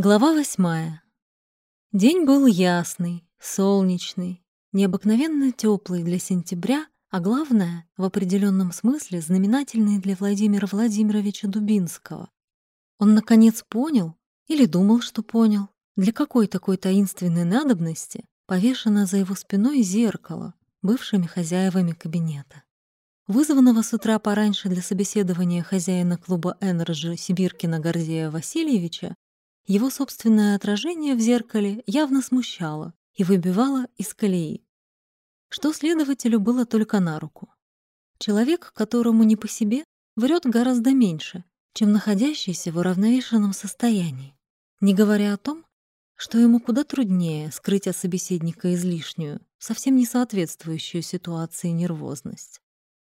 Глава восьмая. День был ясный, солнечный, необыкновенно теплый для сентября, а главное, в определенном смысле, знаменательный для Владимира Владимировича Дубинского. Он, наконец, понял, или думал, что понял, для какой такой таинственной надобности повешено за его спиной зеркало, бывшими хозяевами кабинета. Вызванного с утра пораньше для собеседования хозяина клуба «Energy» Сибиркина Гордея Васильевича его собственное отражение в зеркале явно смущало и выбивало из колеи. Что следователю было только на руку. Человек, которому не по себе, врет гораздо меньше, чем находящийся в уравновешенном состоянии, не говоря о том, что ему куда труднее скрыть от собеседника излишнюю, совсем не соответствующую ситуации нервозность.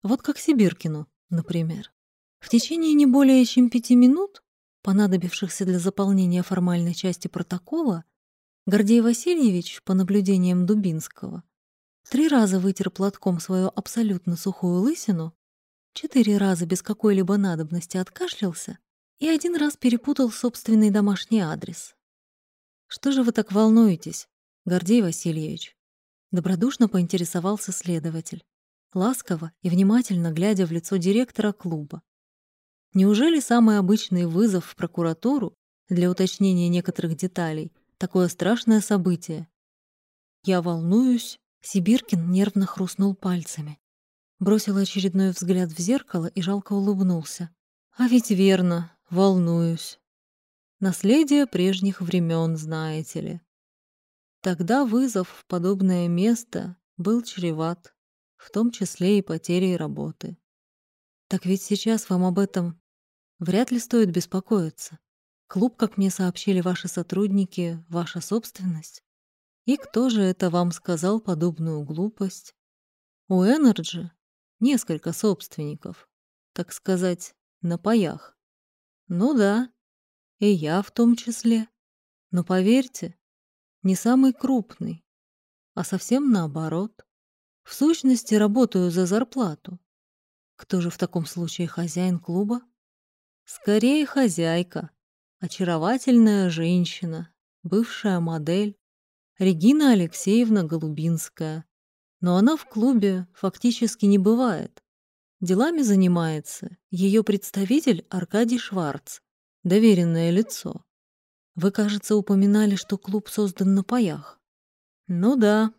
Вот как Сибиркину, например. В течение не более чем пяти минут понадобившихся для заполнения формальной части протокола, Гордей Васильевич, по наблюдениям Дубинского, три раза вытер платком свою абсолютно сухую лысину, четыре раза без какой-либо надобности откашлялся и один раз перепутал собственный домашний адрес. «Что же вы так волнуетесь, Гордей Васильевич?» Добродушно поинтересовался следователь, ласково и внимательно глядя в лицо директора клуба. Неужели самый обычный вызов в прокуратуру для уточнения некоторых деталей — такое страшное событие? Я волнуюсь. Сибиркин нервно хрустнул пальцами. Бросил очередной взгляд в зеркало и жалко улыбнулся. А ведь верно, волнуюсь. Наследие прежних времен, знаете ли. Тогда вызов в подобное место был чреват, в том числе и потерей работы. Так ведь сейчас вам об этом Вряд ли стоит беспокоиться. Клуб, как мне сообщили ваши сотрудники, ваша собственность. И кто же это вам сказал подобную глупость? У Energy несколько собственников, так сказать, на паях. Ну да, и я в том числе. Но поверьте, не самый крупный, а совсем наоборот. В сущности, работаю за зарплату. Кто же в таком случае хозяин клуба? Скорее хозяйка, очаровательная женщина, бывшая модель, Регина Алексеевна Голубинская. Но она в клубе фактически не бывает. Делами занимается ее представитель Аркадий Шварц, доверенное лицо. Вы, кажется, упоминали, что клуб создан на паях. Ну да,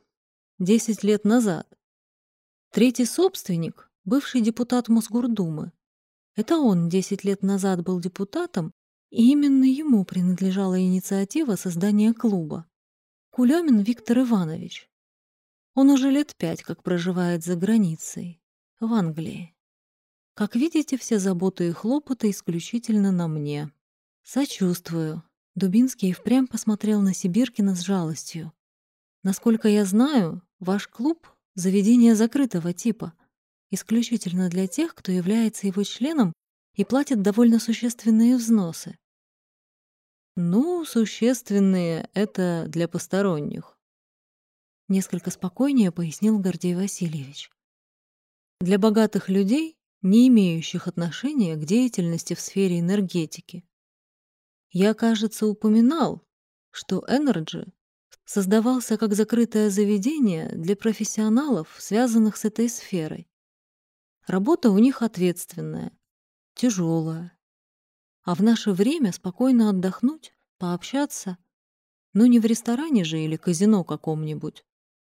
десять лет назад. Третий собственник — бывший депутат Мосгордумы, это он 10 лет назад был депутатом, и именно ему принадлежала инициатива создания клуба. Кулемин Виктор Иванович. Он уже лет пять как проживает за границей, в Англии. Как видите, все заботы и хлопоты исключительно на мне. Сочувствую. Дубинский впрямь посмотрел на Сибиркина с жалостью. Насколько я знаю, ваш клуб — заведение закрытого типа — исключительно для тех, кто является его членом и платит довольно существенные взносы. Ну, существенные — это для посторонних. Несколько спокойнее пояснил Гордей Васильевич. Для богатых людей, не имеющих отношения к деятельности в сфере энергетики. Я, кажется, упоминал, что Energy создавался как закрытое заведение для профессионалов, связанных с этой сферой. Работа у них ответственная, тяжелая. А в наше время спокойно отдохнуть, пообщаться, ну не в ресторане же или казино каком-нибудь,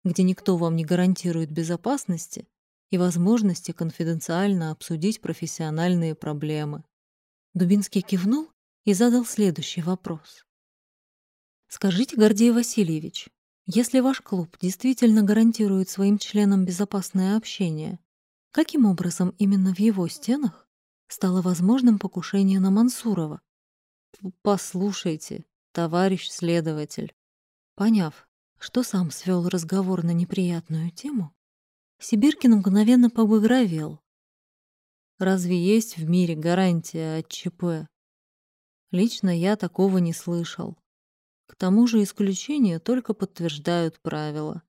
где никто вам не гарантирует безопасности и возможности конфиденциально обсудить профессиональные проблемы. Дубинский кивнул и задал следующий вопрос. Скажите, Гордей Васильевич, если ваш клуб действительно гарантирует своим членам безопасное общение, Каким образом именно в его стенах стало возможным покушение на Мансурова? «Послушайте, товарищ следователь». Поняв, что сам свел разговор на неприятную тему, Сибиркин мгновенно побагровел. «Разве есть в мире гарантия от ЧП?» Лично я такого не слышал. К тому же исключения только подтверждают правила.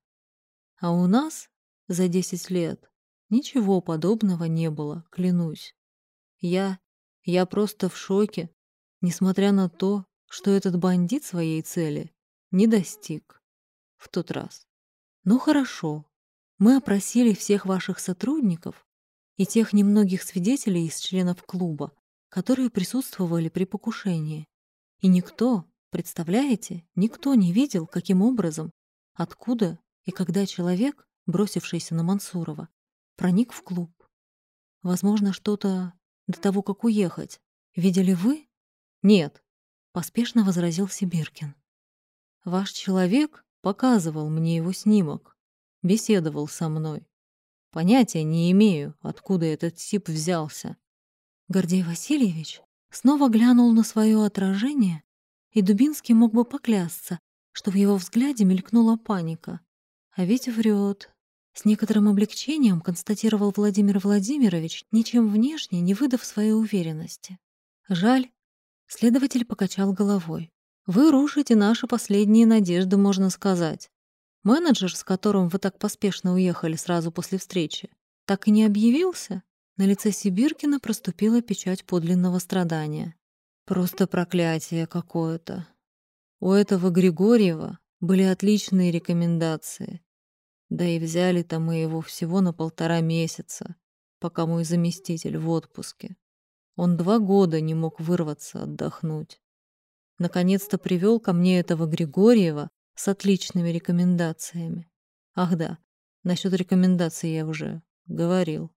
А у нас за 10 лет Ничего подобного не было, клянусь. Я... я просто в шоке, несмотря на то, что этот бандит своей цели не достиг в тот раз. Ну хорошо, мы опросили всех ваших сотрудников и тех немногих свидетелей из членов клуба, которые присутствовали при покушении. И никто, представляете, никто не видел, каким образом, откуда и когда человек, бросившийся на Мансурова, проник в клуб. Возможно, что-то до того, как уехать. Видели вы? Нет, поспешно возразил Сибиркин. Ваш человек показывал мне его снимок, беседовал со мной. Понятия не имею, откуда этот тип взялся. Гордей Васильевич снова глянул на свое отражение, и Дубинский мог бы поклясться, что в его взгляде мелькнула паника. А ведь врет. С некоторым облегчением констатировал Владимир Владимирович, ничем внешне не выдав своей уверенности. Жаль. Следователь покачал головой. Вы рушите наши последние надежды, можно сказать. Менеджер, с которым вы так поспешно уехали сразу после встречи, так и не объявился? На лице Сибиркина проступила печать подлинного страдания. Просто проклятие какое-то. У этого Григорьева были отличные рекомендации. Да и взяли-то мы его всего на полтора месяца, пока мой заместитель в отпуске. Он два года не мог вырваться отдохнуть. Наконец-то привел ко мне этого Григорьева с отличными рекомендациями. Ах да, насчет рекомендаций я уже говорил.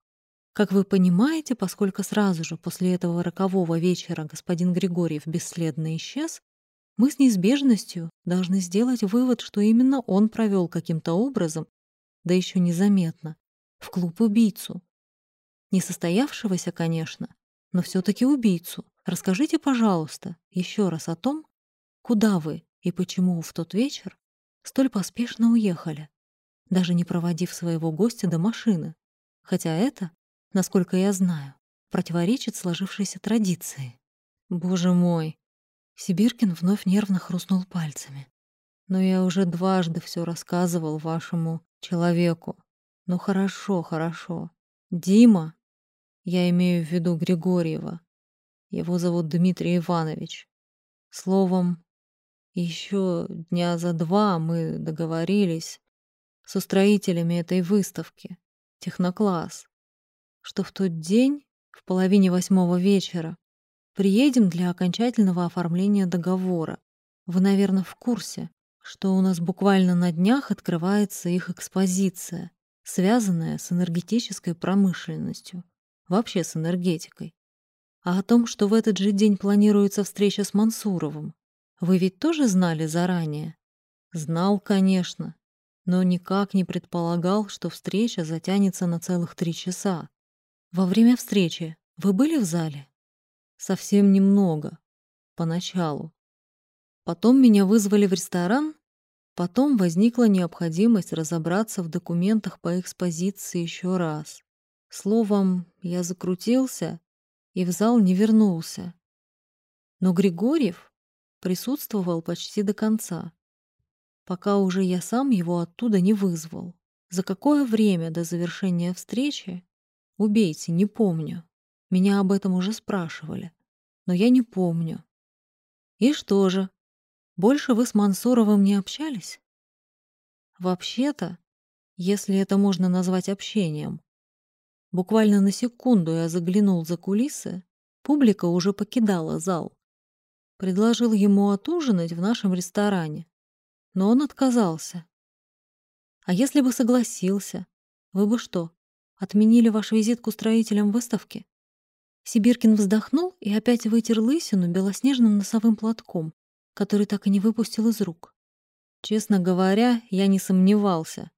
Как вы понимаете, поскольку сразу же после этого рокового вечера господин Григорьев бесследно исчез, мы с неизбежностью должны сделать вывод, что именно он провел каким-то образом да еще незаметно, в клуб убийцу. Не состоявшегося, конечно, но все-таки убийцу. Расскажите, пожалуйста, еще раз о том, куда вы и почему в тот вечер столь поспешно уехали, даже не проводив своего гостя до машины, хотя это, насколько я знаю, противоречит сложившейся традиции. Боже мой! Сибиркин вновь нервно хрустнул пальцами. Но я уже дважды все рассказывал вашему человеку. Ну хорошо, хорошо. Дима, я имею в виду Григорьева. Его зовут Дмитрий Иванович. Словом, еще дня за два мы договорились с устроителями этой выставки, технокласс, что в тот день, в половине восьмого вечера, приедем для окончательного оформления договора. Вы, наверное, в курсе, что у нас буквально на днях открывается их экспозиция, связанная с энергетической промышленностью, вообще с энергетикой. А о том, что в этот же день планируется встреча с Мансуровым, вы ведь тоже знали заранее? Знал, конечно, но никак не предполагал, что встреча затянется на целых три часа. Во время встречи вы были в зале? Совсем немного, поначалу. Потом меня вызвали в ресторан, потом возникла необходимость разобраться в документах по экспозиции еще раз. Словом, я закрутился и в зал не вернулся. Но Григорьев присутствовал почти до конца, пока уже я сам его оттуда не вызвал. За какое время до завершения встречи? Убейте, не помню. Меня об этом уже спрашивали, но я не помню. И что же, больше вы с Мансуровым не общались? Вообще-то, если это можно назвать общением. Буквально на секунду я заглянул за кулисы, публика уже покидала зал. Предложил ему отужинать в нашем ресторане, но он отказался. А если бы согласился, вы бы что, отменили ваш визит к устроителям выставки? Сибиркин вздохнул и опять вытер лысину белоснежным носовым платком, который так и не выпустил из рук. Честно говоря, я не сомневался,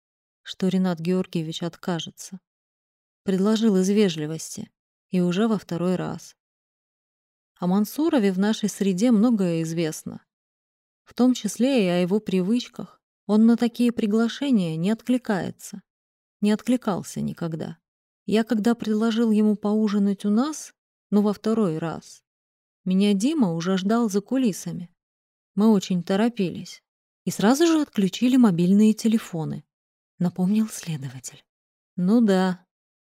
что Ренат Георгиевич откажется. Предложил из вежливости, и уже во второй раз. О Мансурове в нашей среде многое известно. В том числе и о его привычках. Он на такие приглашения не откликается. Не откликался никогда. Я когда предложил ему поужинать у нас, ну во второй раз, меня Дима уже ждал за кулисами. Мы очень торопились. И сразу же отключили мобильные телефоны, напомнил следователь. Ну да,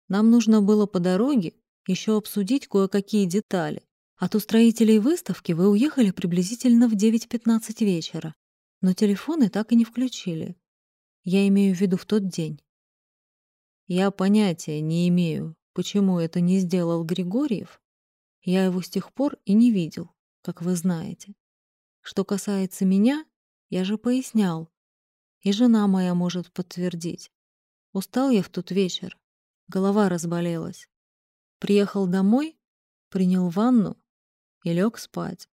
нам нужно было по дороге еще обсудить кое-какие детали, От устроителей выставки вы уехали приблизительно в 9.15 вечера, но телефоны так и не включили. Я имею в виду в тот день. Я понятия не имею, почему это не сделал Григорьев. Я его с тех пор и не видел, как вы знаете. Что касается меня, я же пояснял, и жена моя может подтвердить. Устал я в тот вечер, голова разболелась. Приехал домой, принял ванну и лег спать,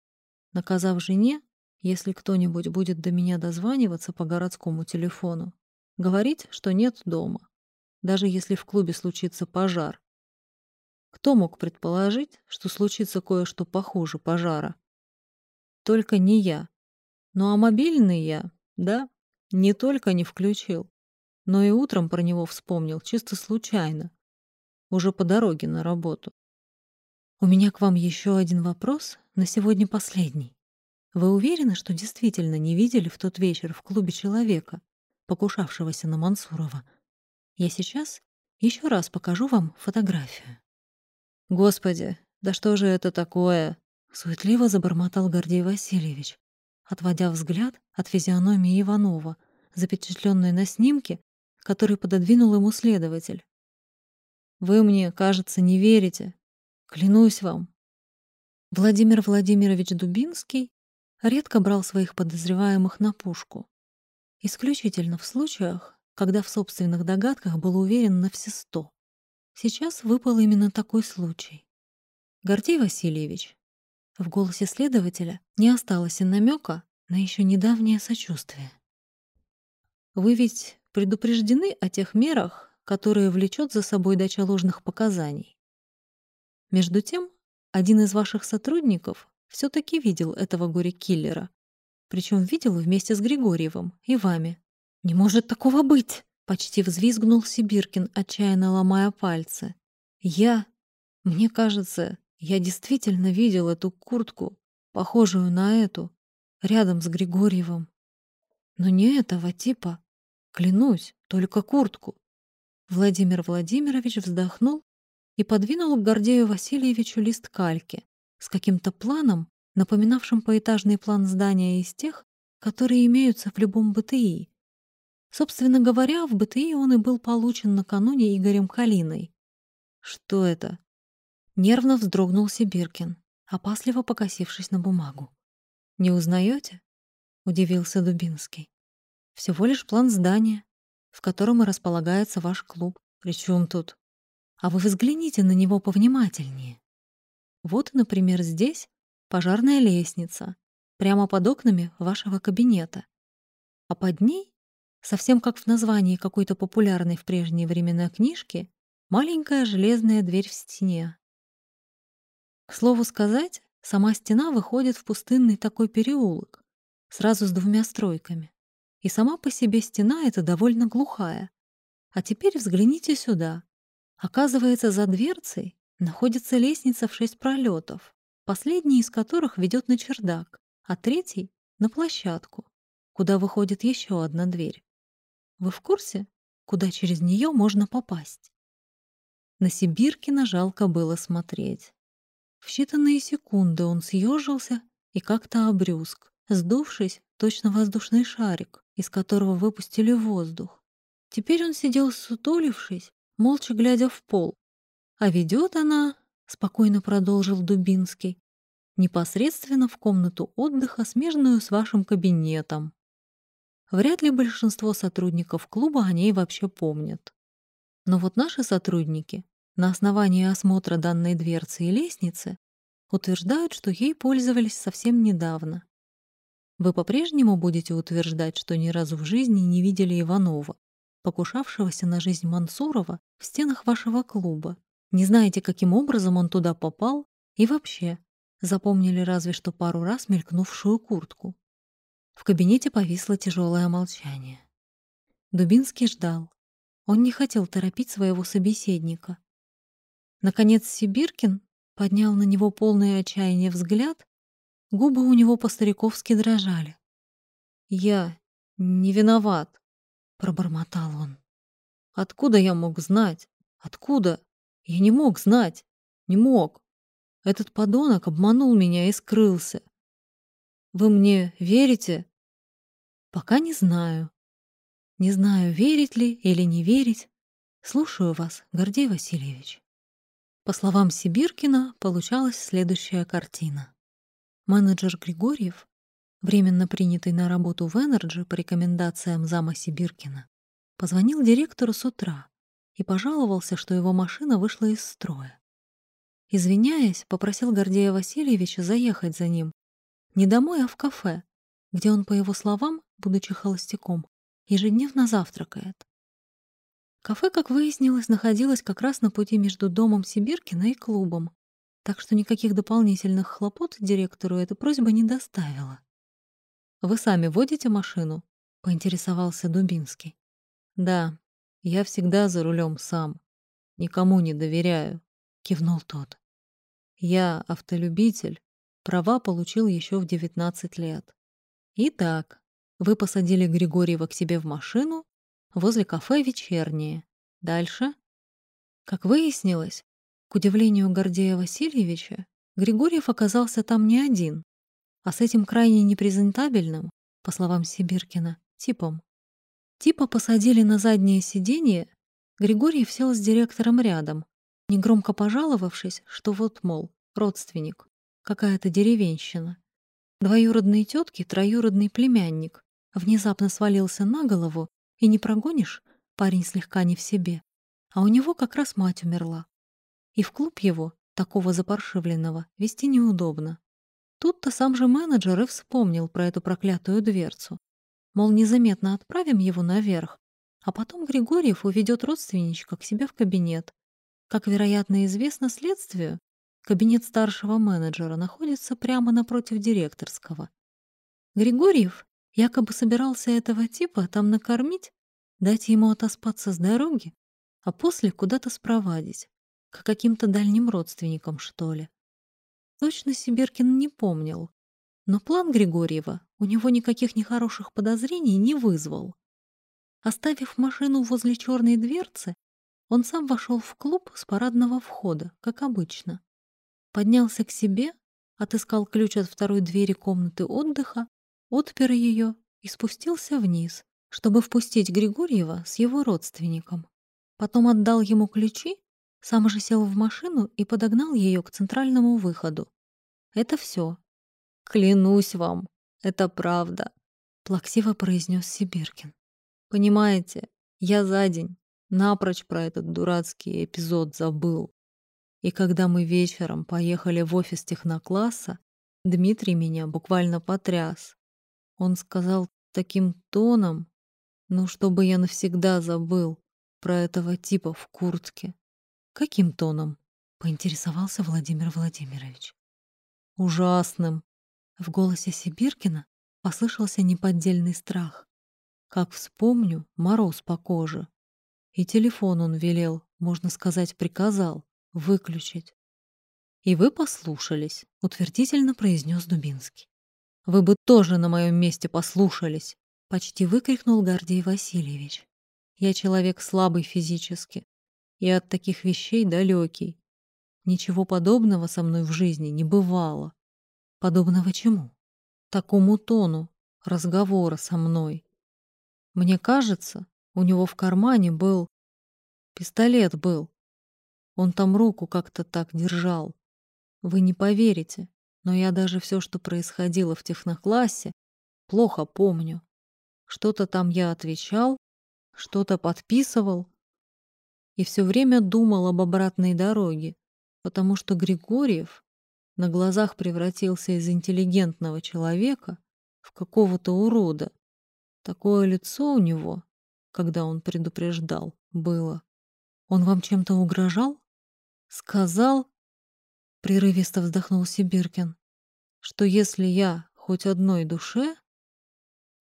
наказав жене, если кто-нибудь будет до меня дозваниваться по городскому телефону, говорить, что нет дома, даже если в клубе случится пожар. Кто мог предположить, что случится кое-что похуже пожара? Только не я. Ну а мобильный я, да, не только не включил, но и утром про него вспомнил чисто случайно, уже по дороге на работу. У меня к вам еще один вопрос, на сегодня последний. Вы уверены, что действительно не видели в тот вечер в клубе человека, покушавшегося на Мансурова? Я сейчас еще раз покажу вам фотографию. Господи, да что же это такое? Суетливо забормотал Гордей Васильевич, отводя взгляд от физиономии Иванова, запечатленной на снимке, который пододвинул ему следователь. Вы мне, кажется, не верите, Клянусь вам. Владимир Владимирович Дубинский редко брал своих подозреваемых на пушку. Исключительно в случаях, когда в собственных догадках был уверен на все сто. Сейчас выпал именно такой случай. Гордей Васильевич. В голосе следователя не осталось и намека на еще недавнее сочувствие. Вы ведь предупреждены о тех мерах, которые влечет за собой дача ложных показаний. Между тем, один из ваших сотрудников все таки видел этого горе-киллера. Причем видел вместе с Григорьевым и вами. «Не может такого быть!» — почти взвизгнул Сибиркин, отчаянно ломая пальцы. «Я... Мне кажется, я действительно видел эту куртку, похожую на эту, рядом с Григорьевым. Но не этого типа. Клянусь, только куртку». Владимир Владимирович вздохнул и подвинул к Гордею Васильевичу лист кальки с каким-то планом, напоминавшим поэтажный план здания из тех, которые имеются в любом БТИ. Собственно говоря, в БТИ он и был получен накануне Игорем Калиной. «Что это?» Нервно вздрогнул Сибиркин, опасливо покосившись на бумагу. «Не узнаете? удивился Дубинский. «Всего лишь план здания, в котором и располагается ваш клуб. Причем тут а вы взгляните на него повнимательнее. Вот, например, здесь пожарная лестница, прямо под окнами вашего кабинета. А под ней, совсем как в названии какой-то популярной в прежние времена книжки, маленькая железная дверь в стене. К слову сказать, сама стена выходит в пустынный такой переулок, сразу с двумя стройками. И сама по себе стена эта довольно глухая. А теперь взгляните сюда. Оказывается, за дверцей находится лестница в шесть пролетов, последний из которых ведет на чердак, а третий — на площадку, куда выходит еще одна дверь. Вы в курсе, куда через нее можно попасть? На Сибиркина жалко было смотреть. В считанные секунды он съежился и как-то обрюзг, сдувшись точно воздушный шарик, из которого выпустили воздух. Теперь он сидел сутулившись молча глядя в пол. А ведет она, спокойно продолжил Дубинский, непосредственно в комнату отдыха, смежную с вашим кабинетом. Вряд ли большинство сотрудников клуба о ней вообще помнят. Но вот наши сотрудники на основании осмотра данной дверцы и лестницы утверждают, что ей пользовались совсем недавно. Вы по-прежнему будете утверждать, что ни разу в жизни не видели Иванова, покушавшегося на жизнь Мансурова в стенах вашего клуба. Не знаете, каким образом он туда попал и вообще. Запомнили разве что пару раз мелькнувшую куртку. В кабинете повисло тяжелое молчание. Дубинский ждал. Он не хотел торопить своего собеседника. Наконец Сибиркин поднял на него полный отчаяния взгляд, губы у него по-стариковски дрожали. «Я не виноват», пробормотал он. Откуда я мог знать? Откуда? Я не мог знать. Не мог. Этот подонок обманул меня и скрылся. Вы мне верите? Пока не знаю. Не знаю, верить ли или не верить. Слушаю вас, Гордей Васильевич. По словам Сибиркина, получалась следующая картина. Менеджер Григорьев, временно принятый на работу в Energy по рекомендациям зама Сибиркина, позвонил директору с утра и пожаловался, что его машина вышла из строя. Извиняясь, попросил Гордея Васильевича заехать за ним. Не домой, а в кафе, где он, по его словам, будучи холостяком, ежедневно завтракает. Кафе, как выяснилось, находилось как раз на пути между домом Сибиркина и клубом, так что никаких дополнительных хлопот директору эта просьба не доставила. «Вы сами водите машину?» — поинтересовался Дубинский. «Да, я всегда за рулем сам. Никому не доверяю», — кивнул тот. «Я автолюбитель, права получил еще в 19 лет. Итак, вы посадили Григорьева к себе в машину возле кафе «Вечернее». Дальше? Как выяснилось, к удивлению Гордея Васильевича, Григорьев оказался там не один, а с этим крайне непрезентабельным, по словам Сибиркина, типом. Типа посадили на заднее сиденье, Григорьев сел с директором рядом, негромко пожаловавшись, что вот, мол, родственник, какая-то деревенщина. Двоюродные тетки, троюродный племянник, внезапно свалился на голову, и не прогонишь, парень слегка не в себе. А у него как раз мать умерла. И в клуб его, такого запаршивленного, вести неудобно. Тут-то сам же менеджер и вспомнил про эту проклятую дверцу. Мол, незаметно отправим его наверх, а потом Григорьев уведет родственничка к себе в кабинет. Как, вероятно, известно следствию, кабинет старшего менеджера находится прямо напротив директорского. Григорьев якобы собирался этого типа там накормить, дать ему отоспаться с дороги, а после куда-то спровадить, к каким-то дальним родственникам, что ли. Точно Сибиркин не помнил, но план Григорьева у него никаких нехороших подозрений не вызвал. Оставив машину возле черной дверцы, он сам вошел в клуб с парадного входа, как обычно. Поднялся к себе, отыскал ключ от второй двери комнаты отдыха, отпер ее и спустился вниз, чтобы впустить Григорьева с его родственником. Потом отдал ему ключи, сам же сел в машину и подогнал ее к центральному выходу. Это все. «Клянусь вам, это правда», — плаксиво произнес Сибиркин. «Понимаете, я за день напрочь про этот дурацкий эпизод забыл. И когда мы вечером поехали в офис технокласса, Дмитрий меня буквально потряс. Он сказал таким тоном, ну, чтобы я навсегда забыл про этого типа в куртке. Каким тоном? Поинтересовался Владимир Владимирович. Ужасным. В голосе Сибиркина послышался неподдельный страх. Как вспомню, мороз по коже. И телефон он велел, можно сказать, приказал, выключить. «И вы послушались», — утвердительно произнес Дубинский. «Вы бы тоже на моем месте послушались», — почти выкрикнул Гордей Васильевич. «Я человек слабый физически и от таких вещей далекий. Ничего подобного со мной в жизни не бывало. Подобного чему? Такому тону разговора со мной. Мне кажется, у него в кармане был... Пистолет был. Он там руку как-то так держал. Вы не поверите, но я даже все, что происходило в техноклассе, плохо помню. Что-то там я отвечал, что-то подписывал и все время думал об обратной дороге, потому что Григорьев на глазах превратился из интеллигентного человека в какого-то урода. Такое лицо у него, когда он предупреждал, было. Он вам чем-то угрожал? Сказал, прерывисто вздохнул Сибиркин, что если я хоть одной душе,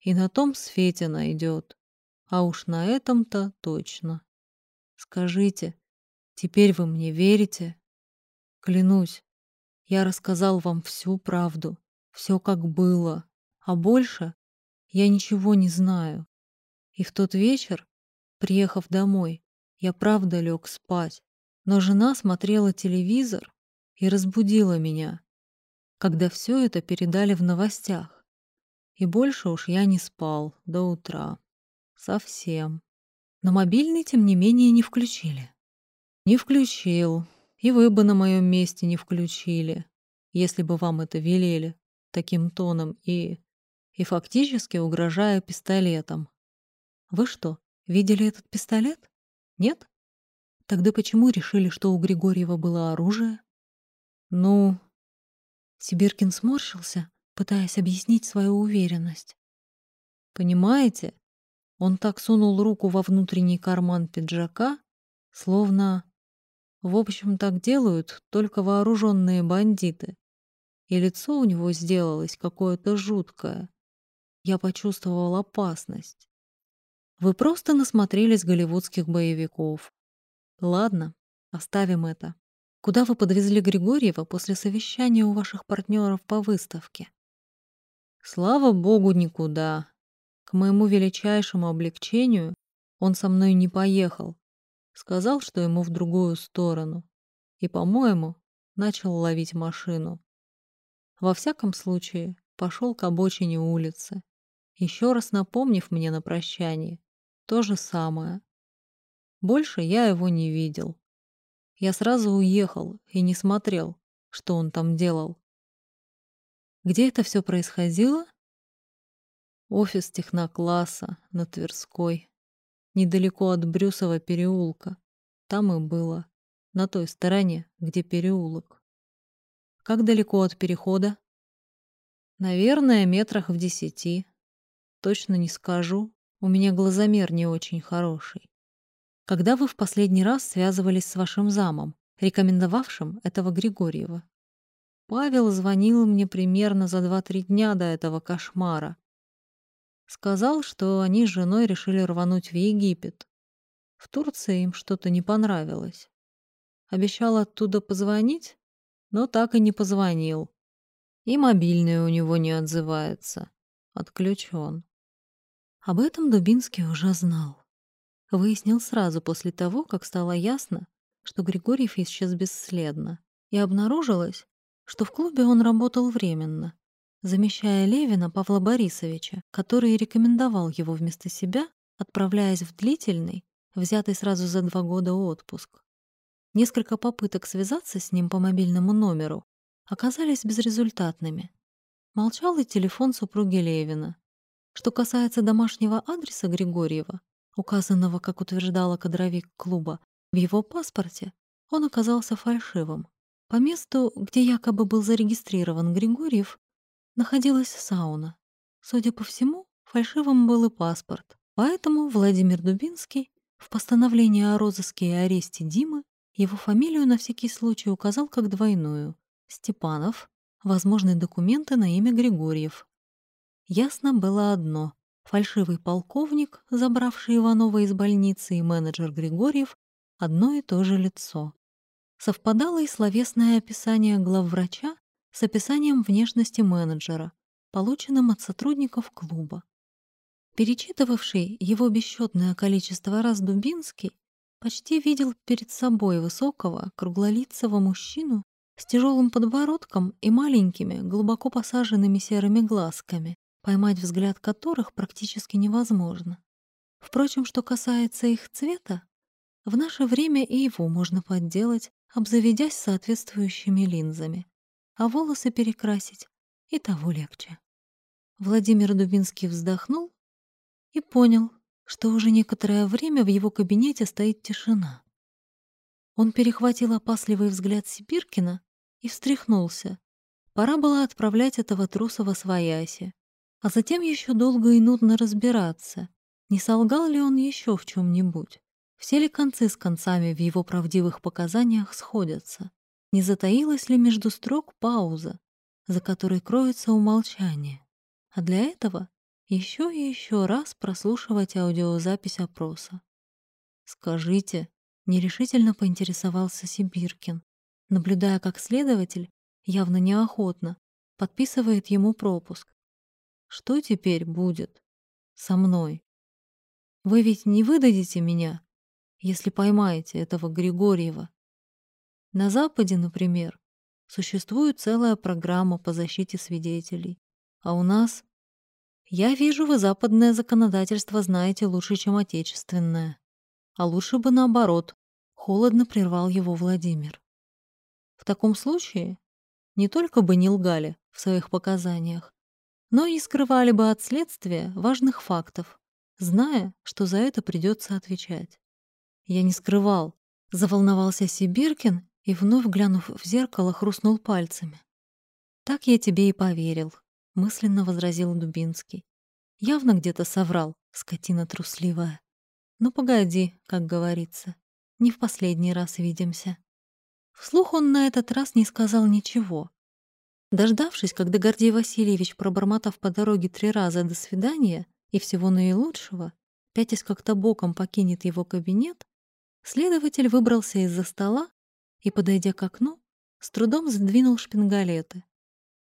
и на том свете найдет, а уж на этом-то точно. Скажите, теперь вы мне верите? Клянусь, я рассказал вам всю правду, все как было, а больше я ничего не знаю. И в тот вечер, приехав домой, я правда лег спать, но жена смотрела телевизор и разбудила меня, когда все это передали в новостях. И больше уж я не спал до утра. Совсем. Но мобильный, тем не менее, не включили. Не включил. И вы бы на моем месте не включили, если бы вам это велели таким тоном и... и фактически угрожая пистолетом. Вы что, видели этот пистолет? Нет? Тогда почему решили, что у Григорьева было оружие? Ну... Сибиркин сморщился, пытаясь объяснить свою уверенность. Понимаете, он так сунул руку во внутренний карман пиджака, словно... В общем, так делают только вооруженные бандиты. И лицо у него сделалось какое-то жуткое. Я почувствовал опасность. Вы просто насмотрелись голливудских боевиков. Ладно, оставим это. Куда вы подвезли Григорьева после совещания у ваших партнеров по выставке? Слава богу, никуда. К моему величайшему облегчению он со мной не поехал. Сказал, что ему в другую сторону. И, по-моему, начал ловить машину. Во всяком случае, пошел к обочине улицы, еще раз напомнив мне на прощание то же самое. Больше я его не видел. Я сразу уехал и не смотрел, что он там делал. Где это все происходило? Офис технокласса на Тверской, недалеко от Брюсова переулка. Там и было, на той стороне, где переулок. Как далеко от перехода? Наверное, метрах в десяти. Точно не скажу, у меня глазомер не очень хороший. Когда вы в последний раз связывались с вашим замом, рекомендовавшим этого Григорьева? Павел звонил мне примерно за 2-3 дня до этого кошмара, Сказал, что они с женой решили рвануть в Египет. В Турции им что-то не понравилось. Обещал оттуда позвонить, но так и не позвонил. И мобильный у него не отзывается. Отключен. Об этом Дубинский уже знал. Выяснил сразу после того, как стало ясно, что Григорьев исчез бесследно. И обнаружилось, что в клубе он работал временно, замещая Левина Павла Борисовича, который рекомендовал его вместо себя, отправляясь в длительный, взятый сразу за два года отпуск. Несколько попыток связаться с ним по мобильному номеру оказались безрезультатными. Молчал и телефон супруги Левина. Что касается домашнего адреса Григорьева, указанного, как утверждала кадровик клуба, в его паспорте, он оказался фальшивым. По месту, где якобы был зарегистрирован Григорьев, находилась сауна. Судя по всему, фальшивым был и паспорт. Поэтому Владимир Дубинский в постановлении о розыске и аресте Димы его фамилию на всякий случай указал как двойную — Степанов, возможные документы на имя Григорьев. Ясно было одно — фальшивый полковник, забравший Иванова из больницы, и менеджер Григорьев — одно и то же лицо. Совпадало и словесное описание главврача с описанием внешности менеджера, полученным от сотрудников клуба. Перечитывавший его бесчетное количество раз Дубинский почти видел перед собой высокого, круглолицего мужчину с тяжелым подбородком и маленькими, глубоко посаженными серыми глазками, поймать взгляд которых практически невозможно. Впрочем, что касается их цвета, в наше время и его можно подделать, обзаведясь соответствующими линзами а волосы перекрасить и того легче. Владимир Дубинский вздохнул и понял, что уже некоторое время в его кабинете стоит тишина. Он перехватил опасливый взгляд Сибиркина и встряхнулся. Пора было отправлять этого труса во свояси, а затем еще долго и нудно разбираться, не солгал ли он еще в чем-нибудь. Все ли концы с концами в его правдивых показаниях сходятся? Не затаилась ли между строк пауза, за которой кроется умолчание? А для этого еще и еще раз прослушивать аудиозапись опроса. «Скажите», — нерешительно поинтересовался Сибиркин, наблюдая, как следователь, явно неохотно, подписывает ему пропуск. «Что теперь будет со мной? Вы ведь не выдадите меня, если поймаете этого Григорьева?» На Западе, например, Существует целая программа по защите свидетелей. А у нас... Я вижу, вы западное законодательство знаете лучше, чем отечественное. А лучше бы наоборот. Холодно прервал его Владимир. В таком случае не только бы не лгали в своих показаниях, но и скрывали бы от следствия важных фактов, зная, что за это придется отвечать. Я не скрывал. Заволновался Сибиркин и, вновь глянув в зеркало, хрустнул пальцами. «Так я тебе и поверил», — мысленно возразил Дубинский. «Явно где-то соврал, скотина трусливая. Ну погоди, как говорится, не в последний раз видимся». Вслух он на этот раз не сказал ничего. Дождавшись, когда Гордей Васильевич, пробормотав по дороге три раза «до свидания» и всего наилучшего, пятясь как-то боком покинет его кабинет, следователь выбрался из-за стола и, подойдя к окну, с трудом сдвинул шпингалеты.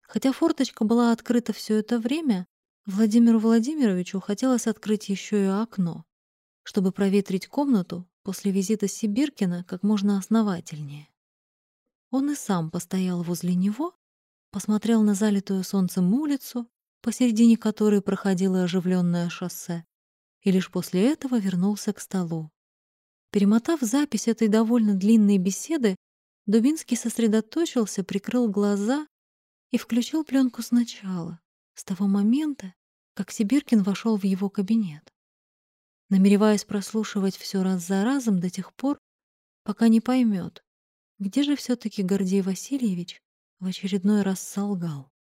Хотя форточка была открыта все это время, Владимиру Владимировичу хотелось открыть еще и окно, чтобы проветрить комнату после визита Сибиркина как можно основательнее. Он и сам постоял возле него, посмотрел на залитую солнцем улицу, посередине которой проходило оживленное шоссе, и лишь после этого вернулся к столу. Перемотав запись этой довольно длинной беседы, Дубинский сосредоточился, прикрыл глаза и включил пленку сначала, с того момента, как Сибиркин вошел в его кабинет, намереваясь прослушивать все раз за разом до тех пор, пока не поймет, где же все-таки Гордей Васильевич в очередной раз солгал?